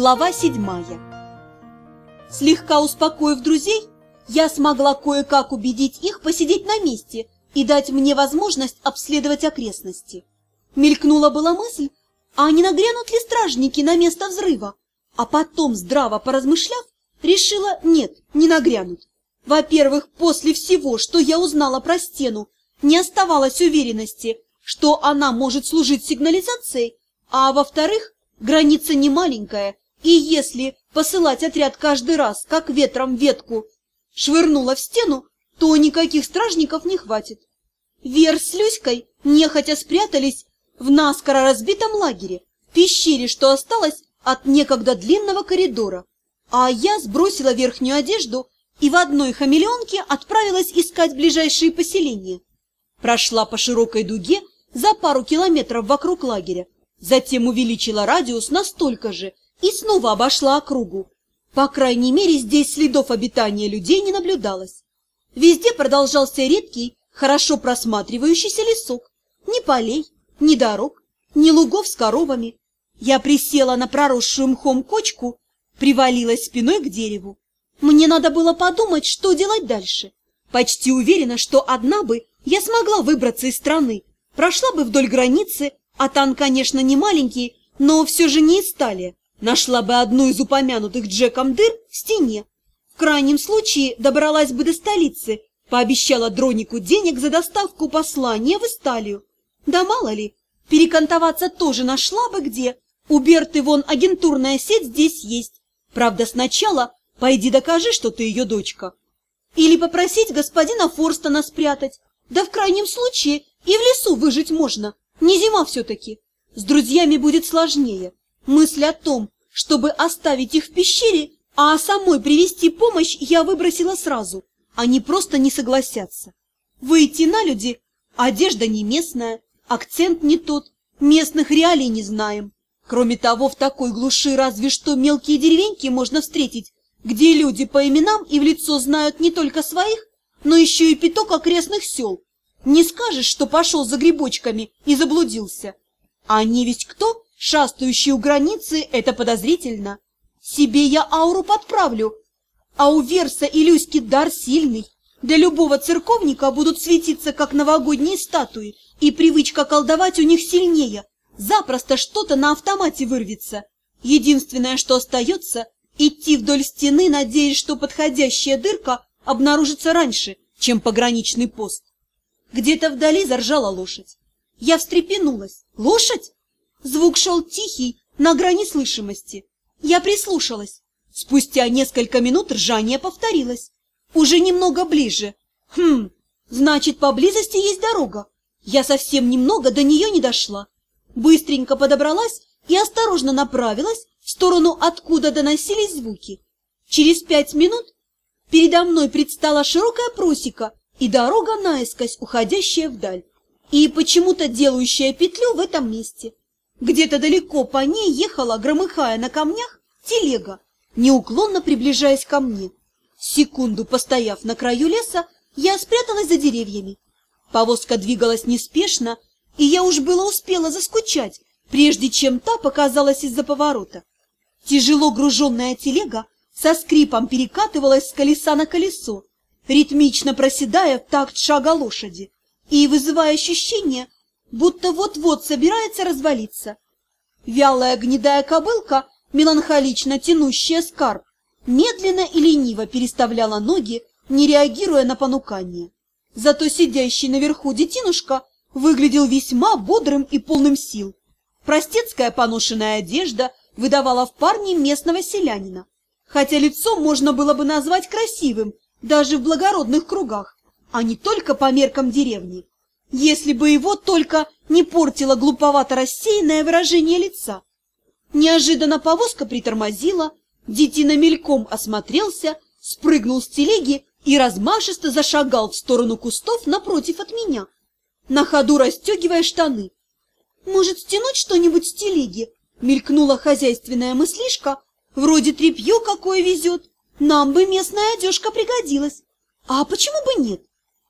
Глава седьмая Слегка успокоив друзей, я смогла кое-как убедить их посидеть на месте и дать мне возможность обследовать окрестности. Мелькнула была мысль, а не нагрянут ли стражники на место взрыва? А потом, здраво поразмышляв, решила, нет, не нагрянут. Во-первых, после всего, что я узнала про стену, не оставалось уверенности, что она может служить сигнализацией, а во-вторых, граница не маленькая, и если посылать отряд каждый раз, как ветром ветку, швырнула в стену, то никаких стражников не хватит. Вер с Люськой нехотя спрятались в наскоро разбитом лагере, в пещере, что осталось от некогда длинного коридора. А я сбросила верхнюю одежду и в одной хамелеонке отправилась искать ближайшие поселения. Прошла по широкой дуге за пару километров вокруг лагеря, затем увеличила радиус настолько же, и снова обошла округу. По крайней мере, здесь следов обитания людей не наблюдалось. Везде продолжался редкий, хорошо просматривающийся лесок. Ни полей, ни дорог, ни лугов с коровами. Я присела на проросшую мхом кочку, привалилась спиной к дереву. Мне надо было подумать, что делать дальше. Почти уверена, что одна бы я смогла выбраться из страны, прошла бы вдоль границы, а там, конечно, не маленький, но все же не из стали. Нашла бы одну из упомянутых Джеком дыр в стене. В крайнем случае добралась бы до столицы, пообещала Дронику денег за доставку послания в Исталию. Да мало ли, перекантоваться тоже нашла бы где. У Берты вон агентурная сеть здесь есть. Правда, сначала пойди докажи, что ты ее дочка. Или попросить господина Форстона спрятать. Да в крайнем случае и в лесу выжить можно. Не зима все-таки. С друзьями будет сложнее. Мысль о том, чтобы оставить их в пещере, а самой привести помощь, я выбросила сразу. Они просто не согласятся. Выйти на люди, одежда не местная, акцент не тот, местных реалий не знаем. Кроме того, в такой глуши разве что мелкие деревеньки можно встретить, где люди по именам и в лицо знают не только своих, но еще и пяток окрестных сел. Не скажешь, что пошел за грибочками и заблудился. А они ведь кто? Шастающие у границы – это подозрительно. Себе я ауру подправлю. А у Верса и Люськи дар сильный. Для любого церковника будут светиться, как новогодние статуи, и привычка колдовать у них сильнее. Запросто что-то на автомате вырвется. Единственное, что остается – идти вдоль стены, надеясь, что подходящая дырка обнаружится раньше, чем пограничный пост. Где-то вдали заржала лошадь. Я встрепенулась. Лошадь? Звук шел тихий, на грани слышимости. Я прислушалась. Спустя несколько минут ржание повторилось. Уже немного ближе. Хм, значит, поблизости есть дорога. Я совсем немного до нее не дошла. Быстренько подобралась и осторожно направилась в сторону, откуда доносились звуки. Через пять минут передо мной предстала широкая просека и дорога наискось, уходящая вдаль, и почему-то делающая петлю в этом месте. Где-то далеко по ней ехала, громыхая на камнях, телега, неуклонно приближаясь ко мне. Секунду постояв на краю леса, я спряталась за деревьями. Повозка двигалась неспешно, и я уж было успела заскучать, прежде чем та показалась из-за поворота. Тяжело груженная телега со скрипом перекатывалась с колеса на колесо, ритмично проседая в такт шага лошади и вызывая ощущение, будто вот-вот собирается развалиться. Вялая гнедая кобылка, меланхолично тянущая скарб, медленно и лениво переставляла ноги, не реагируя на понукание. Зато сидящий наверху детинушка выглядел весьма бодрым и полным сил. Простецкая поношенная одежда выдавала в парне местного селянина, хотя лицо можно было бы назвать красивым даже в благородных кругах, а не только по меркам деревни если бы его только не портило глуповато рассеянное выражение лица. Неожиданно повозка притормозила, детина мельком осмотрелся, спрыгнул с телеги и размашисто зашагал в сторону кустов напротив от меня, на ходу расстегивая штаны. «Может, стянуть что-нибудь с телеги?» — мелькнула хозяйственная мыслишка. «Вроде тряпье какое везет. Нам бы местная одежка пригодилась. А почему бы нет?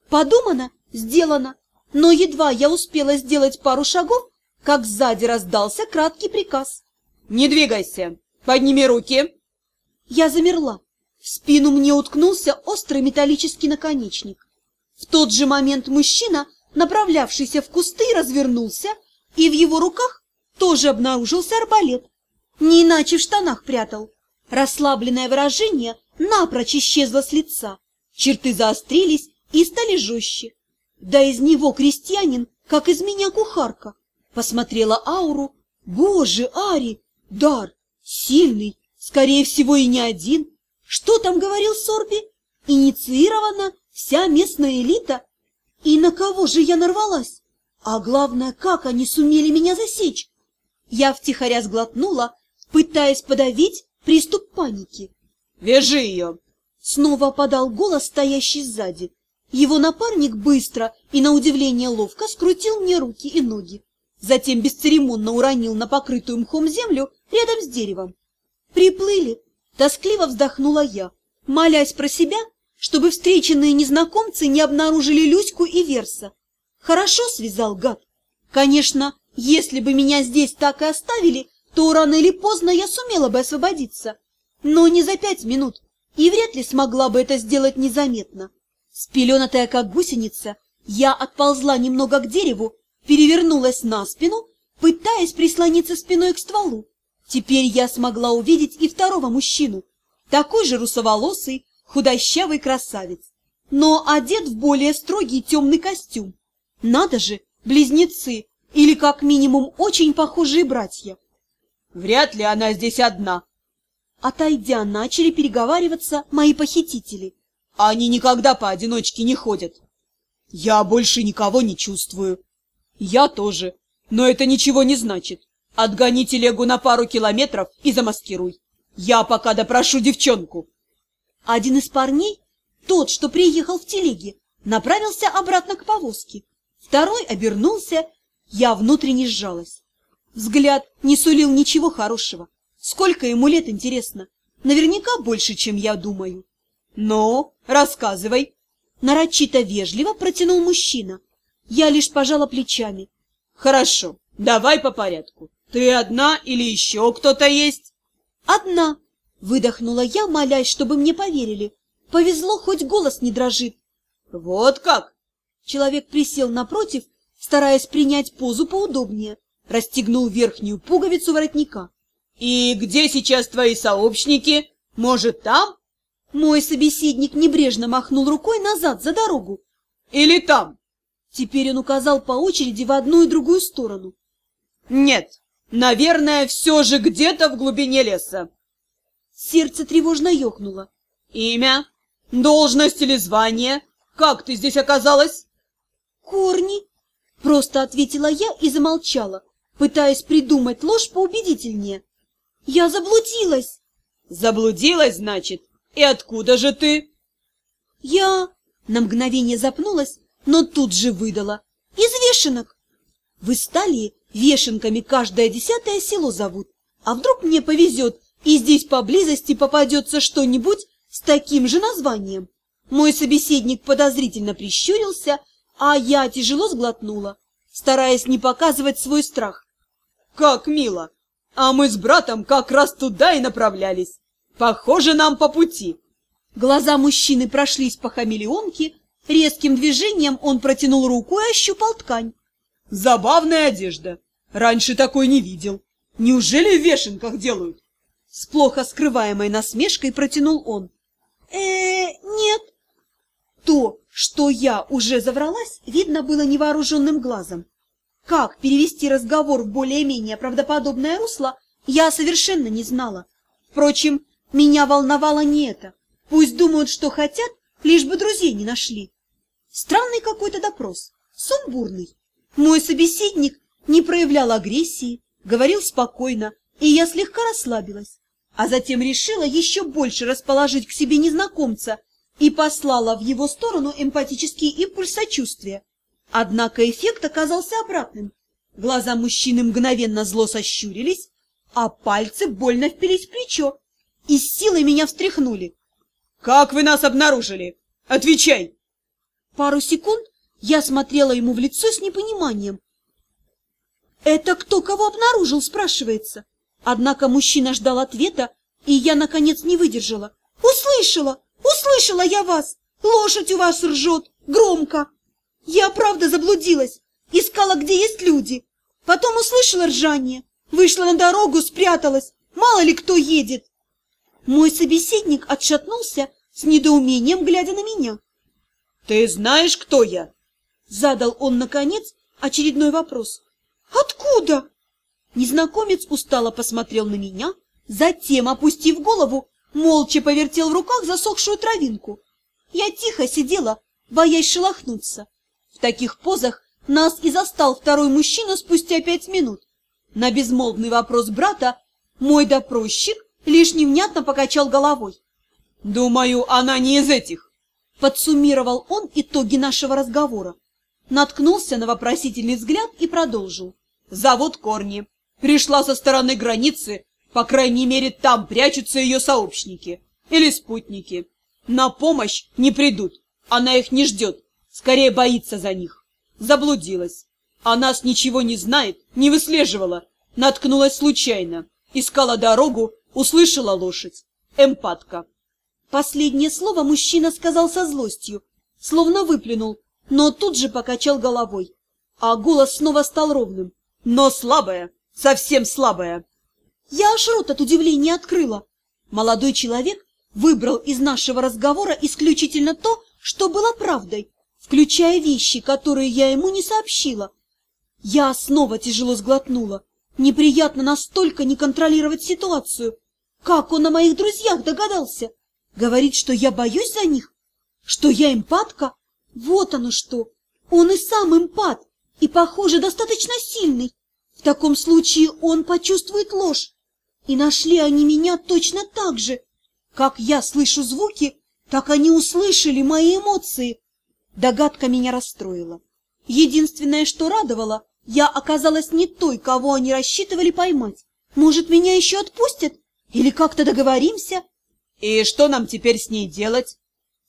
Подумано, сделано. Но едва я успела сделать пару шагов, как сзади раздался краткий приказ. «Не двигайся! Подними руки. Я замерла. В спину мне уткнулся острый металлический наконечник. В тот же момент мужчина, направлявшийся в кусты, развернулся, и в его руках тоже обнаружился арбалет. Не иначе в штанах прятал. Расслабленное выражение напрочь исчезло с лица. Черты заострились и стали жестче. Да из него крестьянин, как из меня кухарка. Посмотрела ауру. Боже, Ари, дар, сильный, скорее всего и не один. Что там говорил Сорби? Инициирована вся местная элита? И на кого же я нарвалась? А главное, как они сумели меня засечь? Я втихаря сглотнула, пытаясь подавить приступ паники. «Вяжи ее!» Снова подал голос, стоящий сзади. Его напарник быстро и, на удивление, ловко скрутил мне руки и ноги. Затем бесцеремонно уронил на покрытую мхом землю рядом с деревом. Приплыли. Тоскливо вздохнула я, молясь про себя, чтобы встреченные незнакомцы не обнаружили Люську и Верса. Хорошо связал гад. Конечно, если бы меня здесь так и оставили, то рано или поздно я сумела бы освободиться. Но не за пять минут, и вряд ли смогла бы это сделать незаметно. Спеленатая как гусеница, я отползла немного к дереву, перевернулась на спину, пытаясь прислониться спиной к стволу. Теперь я смогла увидеть и второго мужчину, такой же русоволосый, худощавый красавец, но одет в более строгий темный костюм. Надо же, близнецы, или как минимум очень похожие братья. Вряд ли она здесь одна. Отойдя, начали переговариваться мои похитители. Они никогда поодиночке не ходят. Я больше никого не чувствую. Я тоже. Но это ничего не значит. Отгони телегу на пару километров и замаскируй. Я пока допрошу девчонку. Один из парней, тот, что приехал в телеге, направился обратно к повозке. Второй обернулся, я внутренне сжалась. Взгляд не сулил ничего хорошего. Сколько ему лет, интересно? Наверняка больше, чем я думаю. Ну, рассказывай. Нарочито вежливо протянул мужчина. Я лишь пожала плечами. Хорошо, давай по порядку. Ты одна или еще кто-то есть? Одна. Выдохнула я, молясь, чтобы мне поверили. Повезло, хоть голос не дрожит. Вот как? Человек присел напротив, стараясь принять позу поудобнее расстегнул верхнюю пуговицу воротника. «И где сейчас твои сообщники? Может, там?» Мой собеседник небрежно махнул рукой назад за дорогу. «Или там?» Теперь он указал по очереди в одну и другую сторону. «Нет, наверное, все же где-то в глубине леса». Сердце тревожно ёкнуло. «Имя? Должность или звание? Как ты здесь оказалась?» «Корни», — просто ответила я и замолчала пытаясь придумать ложь поубедительнее. Я заблудилась. Заблудилась, значит? И откуда же ты? Я на мгновение запнулась, но тут же выдала. Из вешенок. В Исталии вешенками каждое десятое село зовут. А вдруг мне повезет, и здесь поблизости попадется что-нибудь с таким же названием? Мой собеседник подозрительно прищурился, а я тяжело сглотнула, стараясь не показывать свой страх. Как мило! А мы с братом как раз туда и направлялись. Похоже, нам по пути. Глаза мужчины прошлись по хамелеонке, резким движением он протянул руку и ощупал ткань. Забавная одежда. Раньше такой не видел. Неужели в вешенках делают? С плохо скрываемой насмешкой протянул он. э, -э нет. То, что я уже завралась, видно было невооруженным глазом. Как перевести разговор в более-менее правдоподобное русло, я совершенно не знала. Впрочем, меня волновало не это. Пусть думают, что хотят, лишь бы друзей не нашли. Странный какой-то допрос, сумбурный. Мой собеседник не проявлял агрессии, говорил спокойно, и я слегка расслабилась. А затем решила еще больше расположить к себе незнакомца и послала в его сторону эмпатический импульс сочувствия. Однако эффект оказался обратным. Глаза мужчины мгновенно зло сощурились, а пальцы больно впились в плечо и с силой меня встряхнули. «Как вы нас обнаружили? Отвечай!» Пару секунд я смотрела ему в лицо с непониманием. «Это кто кого обнаружил?» – спрашивается. Однако мужчина ждал ответа, и я, наконец, не выдержала. «Услышала! Услышала я вас! Лошадь у вас ржет! Громко! Я, правда, заблудилась! Искала, где есть люди! Потом услышала ржание, вышла на дорогу, спряталась! Мало ли кто едет!» Мой собеседник отшатнулся, с недоумением глядя на меня. «Ты знаешь, кто я?» Задал он, наконец, очередной вопрос. «Откуда?» Незнакомец устало посмотрел на меня, затем, опустив голову, молча повертел в руках засохшую травинку. Я тихо сидела, боясь шелохнуться. В таких позах нас и застал второй мужчина спустя пять минут. На безмолвный вопрос брата мой допросчик лишь невнятно покачал головой. «Думаю, она не из этих», — подсуммировал он итоги нашего разговора. Наткнулся на вопросительный взгляд и продолжил. «Зовут Корни. Пришла со стороны границы, по крайней мере, там прячутся ее сообщники или спутники. На помощь не придут, она их не ждет, скорее боится за них. Заблудилась. О нас ничего не знает, не выслеживала, наткнулась случайно, искала дорогу, услышала лошадь. Эмпатка. Последнее слово мужчина сказал со злостью, словно выплюнул, но тут же покачал головой. А голос снова стал ровным. Но слабая, совсем слабая. Я аж рот от удивления открыла. Молодой человек выбрал из нашего разговора исключительно то, что было правдой, включая вещи, которые я ему не сообщила. Я снова тяжело сглотнула. Неприятно настолько не контролировать ситуацию. Как он о моих друзьях догадался? Говорит, что я боюсь за них? Что я эмпатка? Вот оно что! Он и сам эмпат, и, похоже, достаточно сильный. В таком случае он почувствует ложь. И нашли они меня точно так же. Как я слышу звуки, так они услышали мои эмоции. Догадка меня расстроила. Единственное, что радовало, я оказалась не той, кого они рассчитывали поймать. Может, меня еще отпустят? Или как-то договоримся? И что нам теперь с ней делать?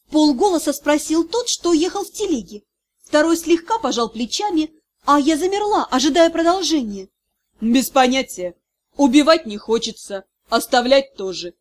Полголоса спросил тот, что ехал в телеге. Второй слегка пожал плечами, а я замерла, ожидая продолжения. Без понятия. Убивать не хочется, оставлять тоже.